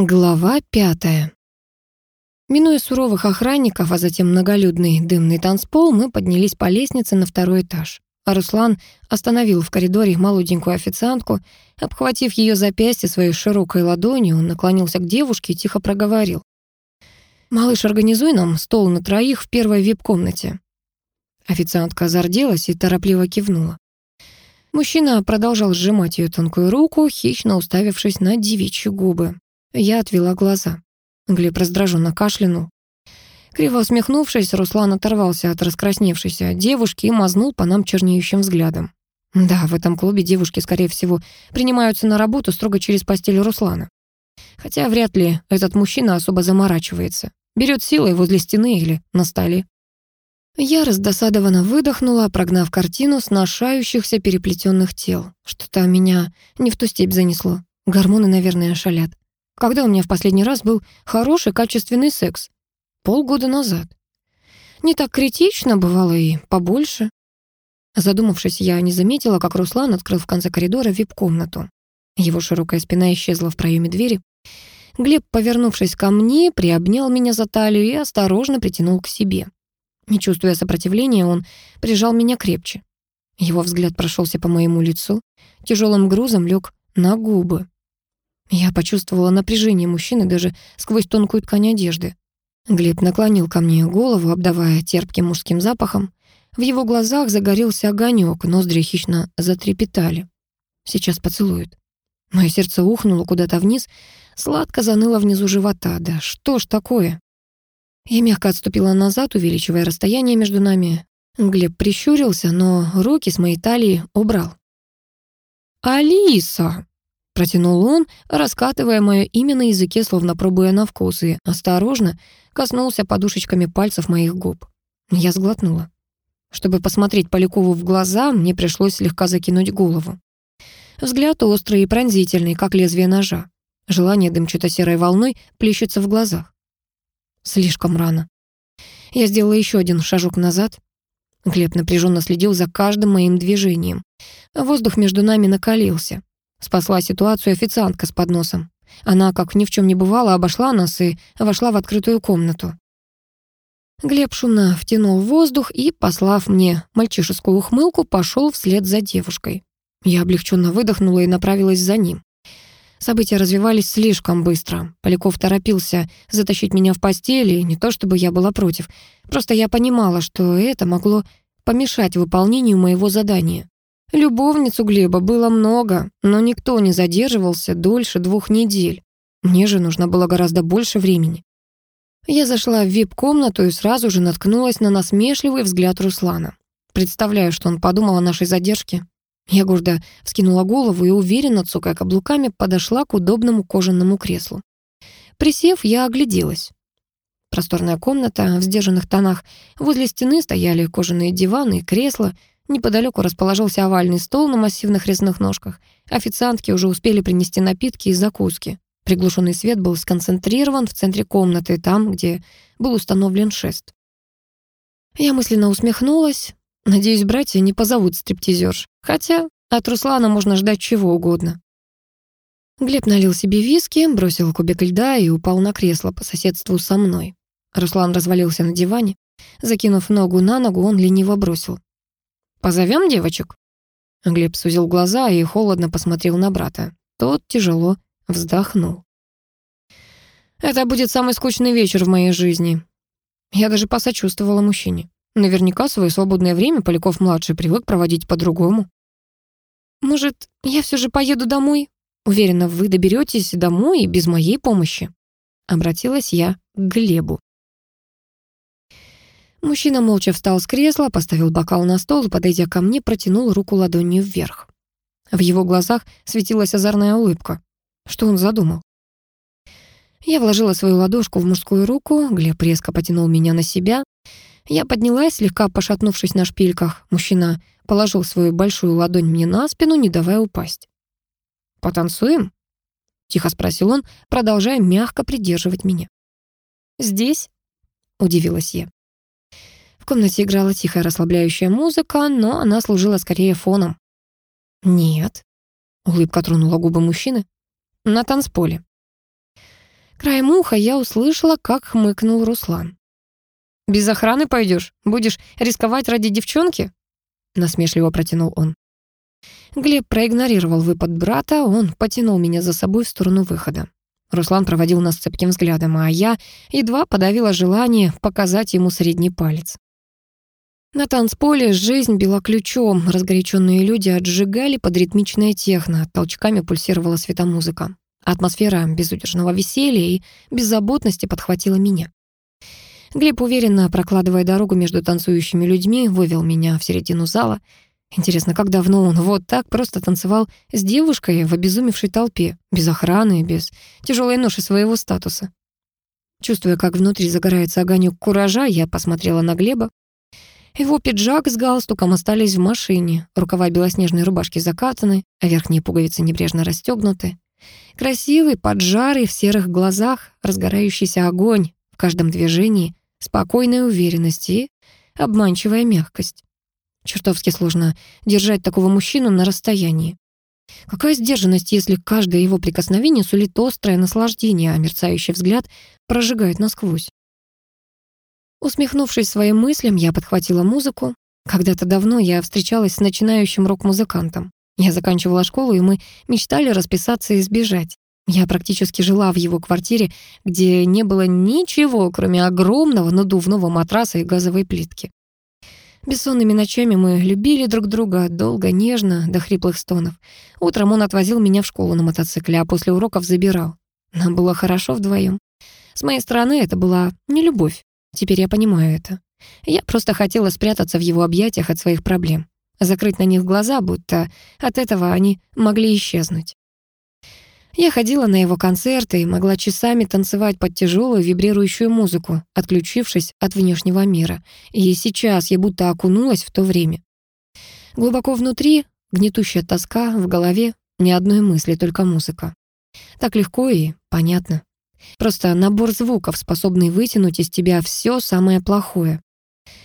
Глава пятая. Минуя суровых охранников, а затем многолюдный дымный танцпол, мы поднялись по лестнице на второй этаж. А Руслан остановил в коридоре молоденькую официантку. Обхватив ее запястье своей широкой ладонью, он наклонился к девушке и тихо проговорил. «Малыш, организуй нам стол на троих в первой вип-комнате». Официантка зарделась и торопливо кивнула. Мужчина продолжал сжимать ее тонкую руку, хищно уставившись на девичьи губы. Я отвела глаза. Глеб раздраженно кашлянул. Криво усмехнувшись, Руслан оторвался от раскрасневшейся девушки и мазнул по нам чернеющим взглядом. Да, в этом клубе девушки, скорее всего, принимаются на работу строго через постель Руслана. Хотя вряд ли этот мужчина особо заморачивается. Берет силой возле стены или на столе. Я раздосадованно выдохнула, прогнав картину сношающихся переплетенных тел. Что-то меня не в ту степь занесло. Гормоны, наверное, шалят. Когда у меня в последний раз был хороший, качественный секс? Полгода назад. Не так критично, бывало и побольше. Задумавшись, я не заметила, как Руслан открыл в конце коридора вип-комнату. Его широкая спина исчезла в проеме двери. Глеб, повернувшись ко мне, приобнял меня за талию и осторожно притянул к себе. Не чувствуя сопротивления, он прижал меня крепче. Его взгляд прошелся по моему лицу, тяжелым грузом лег на губы. Я почувствовала напряжение мужчины даже сквозь тонкую ткань одежды. Глеб наклонил ко мне голову, обдавая терпким мужским запахом. В его глазах загорелся огонек, ноздри хищно затрепетали. Сейчас поцелует. Мое сердце ухнуло куда-то вниз, сладко заныло внизу живота. Да что ж такое? Я мягко отступила назад, увеличивая расстояние между нами. Глеб прищурился, но руки с моей талии убрал. «Алиса!» Протянул он, раскатывая мое имя на языке, словно пробуя на вкус, и осторожно коснулся подушечками пальцев моих губ. Я сглотнула. Чтобы посмотреть Полякову в глаза, мне пришлось слегка закинуть голову. Взгляд острый и пронзительный, как лезвие ножа. Желание дымчато-серой волной плещется в глазах. Слишком рано. Я сделала еще один шажок назад. Глеб напряженно следил за каждым моим движением. Воздух между нами накалился. Спасла ситуацию официантка с подносом. Она, как ни в чем не бывало, обошла нас и вошла в открытую комнату. Глеб шумно втянул воздух и, послав мне мальчишескую ухмылку, пошел вслед за девушкой. Я облегченно выдохнула и направилась за ним. События развивались слишком быстро. Поляков торопился затащить меня в постель, и не то чтобы я была против. Просто я понимала, что это могло помешать выполнению моего задания. Любовниц у Глеба было много, но никто не задерживался дольше двух недель. Мне же нужно было гораздо больше времени. Я зашла в вип-комнату и сразу же наткнулась на насмешливый взгляд Руслана. Представляю, что он подумал о нашей задержке. Я гордо вскинула голову и уверенно, цокая каблуками, подошла к удобному кожаному креслу. Присев, я огляделась. Просторная комната в сдержанных тонах. Возле стены стояли кожаные диваны и кресла — Неподалеку расположился овальный стол на массивных резных ножках. Официантки уже успели принести напитки и закуски. Приглушенный свет был сконцентрирован в центре комнаты, там, где был установлен шест. Я мысленно усмехнулась. Надеюсь, братья не позовут стриптизерш. Хотя от Руслана можно ждать чего угодно. Глеб налил себе виски, бросил кубик льда и упал на кресло по соседству со мной. Руслан развалился на диване. Закинув ногу на ногу, он лениво бросил. «Позовем девочек?» Глеб сузил глаза и холодно посмотрел на брата. Тот тяжело вздохнул. «Это будет самый скучный вечер в моей жизни». Я даже посочувствовала мужчине. Наверняка свое свободное время Поляков-младший привык проводить по-другому. «Может, я все же поеду домой? Уверена, вы доберетесь домой без моей помощи». Обратилась я к Глебу. Мужчина молча встал с кресла, поставил бокал на стол и, подойдя ко мне, протянул руку ладонью вверх. В его глазах светилась озорная улыбка. Что он задумал? Я вложила свою ладошку в мужскую руку, Глеб резко потянул меня на себя. Я поднялась, слегка пошатнувшись на шпильках. Мужчина положил свою большую ладонь мне на спину, не давая упасть. «Потанцуем?» — тихо спросил он, продолжая мягко придерживать меня. «Здесь?» — удивилась я комнате играла тихая расслабляющая музыка, но она служила скорее фоном. «Нет», — улыбка тронула губы мужчины, — «на танцполе». Краем уха я услышала, как хмыкнул Руслан. «Без охраны пойдешь? Будешь рисковать ради девчонки?» Насмешливо протянул он. Глеб проигнорировал выпад брата, он потянул меня за собой в сторону выхода. Руслан проводил нас цепким взглядом, а я едва подавила желание показать ему средний палец. На танцполе жизнь била ключом, разгоряченные люди отжигали под ритмичное техно, толчками пульсировала светомузыка. Атмосфера безудержного веселья и беззаботности подхватила меня. Глеб, уверенно прокладывая дорогу между танцующими людьми, вывел меня в середину зала. Интересно, как давно он вот так просто танцевал с девушкой в обезумевшей толпе, без охраны, без тяжелой ноши своего статуса. Чувствуя, как внутри загорается огонек куража, я посмотрела на Глеба. Его пиджак с галстуком остались в машине, рукава белоснежной рубашки закатаны, а верхние пуговицы небрежно расстегнуты. Красивый, поджарый, в серых глазах, разгорающийся огонь в каждом движении, спокойная уверенность и обманчивая мягкость. Чертовски сложно держать такого мужчину на расстоянии. Какая сдержанность, если каждое его прикосновение сулит острое наслаждение, а мерцающий взгляд прожигает насквозь. Усмехнувшись своим мыслям, я подхватила музыку. Когда-то давно я встречалась с начинающим рок-музыкантом. Я заканчивала школу, и мы мечтали расписаться и сбежать. Я практически жила в его квартире, где не было ничего, кроме огромного надувного матраса и газовой плитки. Бессонными ночами мы любили друг друга долго, нежно, до хриплых стонов. Утром он отвозил меня в школу на мотоцикле, а после уроков забирал. Нам было хорошо вдвоем. С моей стороны это была не любовь. Теперь я понимаю это. Я просто хотела спрятаться в его объятиях от своих проблем. Закрыть на них глаза, будто от этого они могли исчезнуть. Я ходила на его концерты и могла часами танцевать под тяжелую вибрирующую музыку, отключившись от внешнего мира. И сейчас я будто окунулась в то время. Глубоко внутри гнетущая тоска, в голове ни одной мысли, только музыка. Так легко и понятно. Просто набор звуков, способный вытянуть из тебя все самое плохое.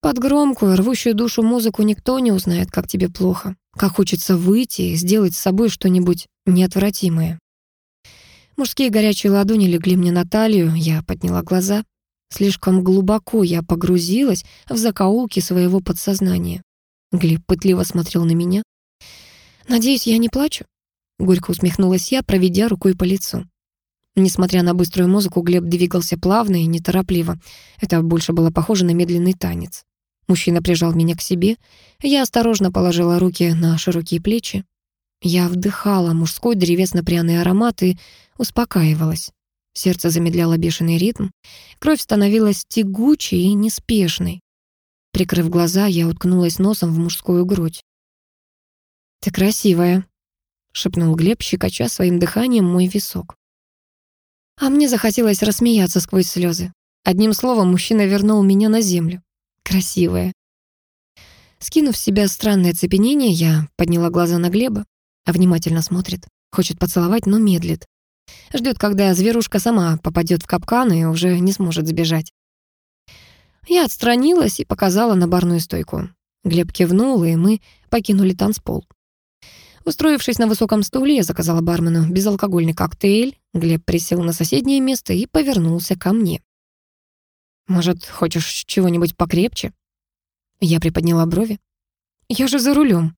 Под громкую, рвущую душу музыку никто не узнает, как тебе плохо, как хочется выйти и сделать с собой что-нибудь неотвратимое. Мужские горячие ладони легли мне на талию, я подняла глаза. Слишком глубоко я погрузилась в закоулки своего подсознания. Глеб пытливо смотрел на меня. «Надеюсь, я не плачу?» Горько усмехнулась я, проведя рукой по лицу. Несмотря на быструю музыку, Глеб двигался плавно и неторопливо. Это больше было похоже на медленный танец. Мужчина прижал меня к себе. Я осторожно положила руки на широкие плечи. Я вдыхала мужской древесно-пряный аромат и успокаивалась. Сердце замедляло бешеный ритм. Кровь становилась тягучей и неспешной. Прикрыв глаза, я уткнулась носом в мужскую грудь. «Ты красивая», — шепнул Глеб, щекоча своим дыханием мой висок. А мне захотелось рассмеяться сквозь слезы. Одним словом, мужчина вернул меня на землю. Красивая. Скинув с себя странное оцепенение, я подняла глаза на Глеба а внимательно смотрит. Хочет поцеловать, но медлит. Ждет, когда зверушка сама попадет в капкан и уже не сможет сбежать. Я отстранилась и показала на барную стойку. Глеб кивнул, и мы покинули танцпол. Устроившись на высоком стуле, я заказала бармену безалкогольный коктейль. Глеб присел на соседнее место и повернулся ко мне. «Может, хочешь чего-нибудь покрепче?» Я приподняла брови. «Я же за рулем.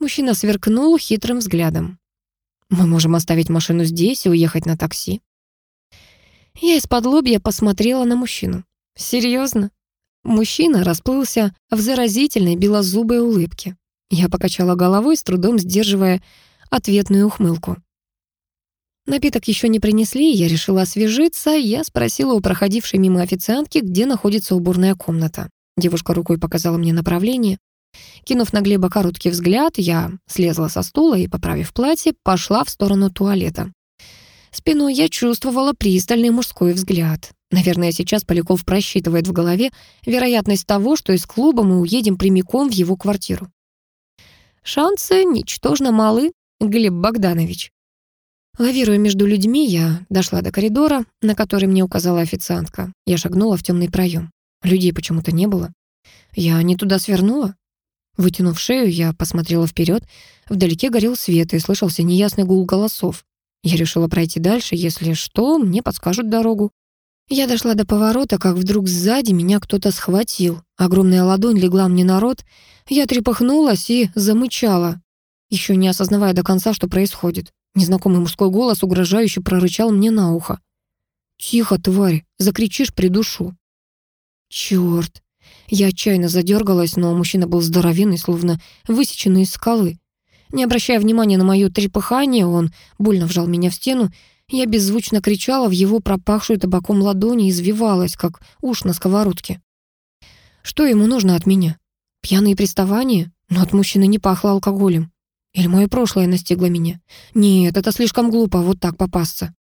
Мужчина сверкнул хитрым взглядом. «Мы можем оставить машину здесь и уехать на такси». Я из-под лобья посмотрела на мужчину. «Серьезно?» Мужчина расплылся в заразительной белозубой улыбке. Я покачала головой, с трудом сдерживая ответную ухмылку. Напиток еще не принесли, я решила освежиться. Я спросила у проходившей мимо официантки, где находится уборная комната. Девушка рукой показала мне направление. Кинув на Глеба короткий взгляд, я слезла со стула и, поправив платье, пошла в сторону туалета. Спиной я чувствовала пристальный мужской взгляд. Наверное, сейчас Поляков просчитывает в голове вероятность того, что из клуба мы уедем прямиком в его квартиру. Шансы ничтожно малы, Глеб Богданович. Лавируя между людьми, я дошла до коридора, на который мне указала официантка. Я шагнула в темный проем. Людей почему-то не было. Я не туда свернула? Вытянув шею, я посмотрела вперед. Вдалеке горел свет и слышался неясный гул голосов. Я решила пройти дальше, если что, мне подскажут дорогу. Я дошла до поворота, как вдруг сзади меня кто-то схватил. Огромная ладонь легла мне на рот. Я трепыхнулась и замычала, еще не осознавая до конца, что происходит. Незнакомый мужской голос угрожающе прорычал мне на ухо. «Тихо, тварь, закричишь, придушу». Черт! Я отчаянно задергалась, но мужчина был здоровенный, словно высеченный из скалы. Не обращая внимания на мое трепыхание, он больно вжал меня в стену. Я беззвучно кричала в его пропахшую табаком ладони и извивалась, как уж на сковородке. Что ему нужно от меня? Пьяные приставания? Но от мужчины не пахло алкоголем. Или мое прошлое настигло меня? Нет, это слишком глупо, вот так попасться.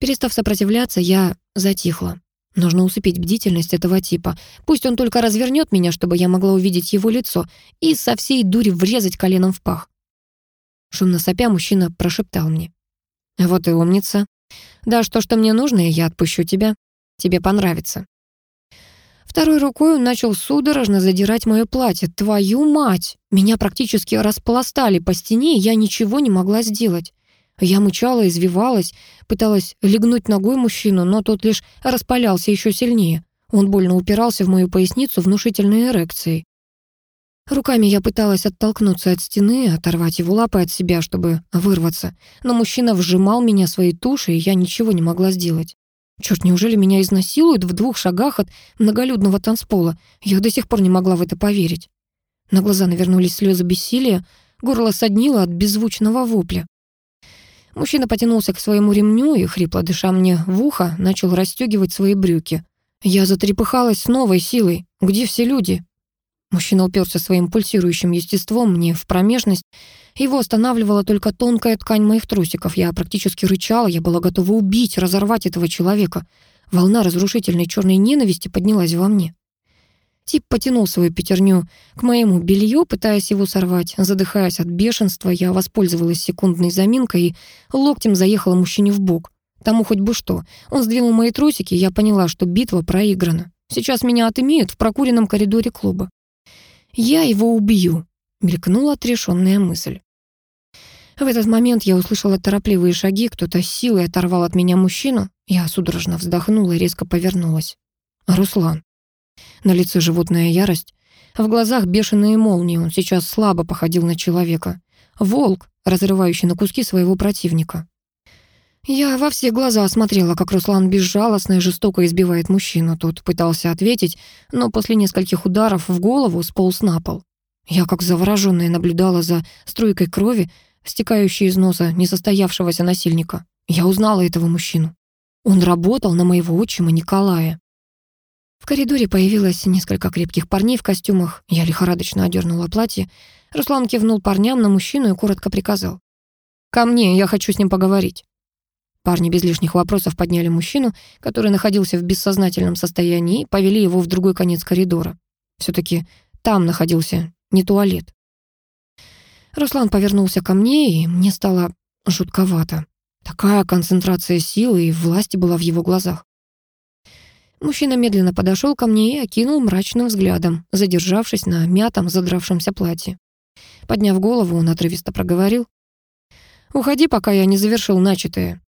Перестав сопротивляться, я затихла. Нужно усыпить бдительность этого типа. Пусть он только развернет меня, чтобы я могла увидеть его лицо, и со всей дури врезать коленом в пах. Шумно сопя, мужчина прошептал мне. «Вот и умница. Да, что, что мне нужно, и я отпущу тебя. Тебе понравится». Второй рукой он начал судорожно задирать мое платье. Твою мать! Меня практически распластали по стене, и я ничего не могла сделать. Я мычала, извивалась, пыталась легнуть ногой мужчину, но тот лишь распалялся еще сильнее. Он больно упирался в мою поясницу внушительной эрекцией. Руками я пыталась оттолкнуться от стены, оторвать его лапы от себя, чтобы вырваться, но мужчина вжимал меня своей тушей, и я ничего не могла сделать. Черт, неужели меня изнасилуют в двух шагах от многолюдного танцпола? Я до сих пор не могла в это поверить. На глаза навернулись слезы бессилия, горло соднило от беззвучного вопля. Мужчина потянулся к своему ремню и, хрипло дыша мне в ухо, начал расстегивать свои брюки. Я затрепыхалась с новой силой. Где все люди? Мужчина уперся своим пульсирующим естеством мне в промежность. Его останавливала только тонкая ткань моих трусиков. Я практически рычала, я была готова убить, разорвать этого человека. Волна разрушительной черной ненависти поднялась во мне. Тип потянул свою пятерню к моему белью, пытаясь его сорвать. Задыхаясь от бешенства, я воспользовалась секундной заминкой и локтем заехала мужчине в бок. Тому хоть бы что. Он сдвинул мои трусики, и я поняла, что битва проиграна. Сейчас меня отымеют в прокуренном коридоре клуба. «Я его убью», — мелькнула отрешенная мысль. В этот момент я услышала торопливые шаги, кто-то силой оторвал от меня мужчину. Я судорожно вздохнула и резко повернулась. Руслан. На лице животная ярость. В глазах бешеные молнии, он сейчас слабо походил на человека. Волк, разрывающий на куски своего противника. Я во все глаза осмотрела, как Руслан безжалостно и жестоко избивает мужчину. Тот пытался ответить, но после нескольких ударов в голову сполз на пол. Я, как заворожённая, наблюдала за струйкой крови, стекающей из носа несостоявшегося насильника. Я узнала этого мужчину. Он работал на моего отчима Николая. В коридоре появилось несколько крепких парней в костюмах. Я лихорадочно одернула платье. Руслан кивнул парням на мужчину и коротко приказал. «Ко мне, я хочу с ним поговорить». Парни без лишних вопросов подняли мужчину, который находился в бессознательном состоянии, и повели его в другой конец коридора. все таки там находился не туалет. Руслан повернулся ко мне, и мне стало жутковато. Такая концентрация силы и власти была в его глазах. Мужчина медленно подошел ко мне и окинул мрачным взглядом, задержавшись на мятом, задравшемся платье. Подняв голову, он отрывисто проговорил. «Уходи, пока я не завершил начатое».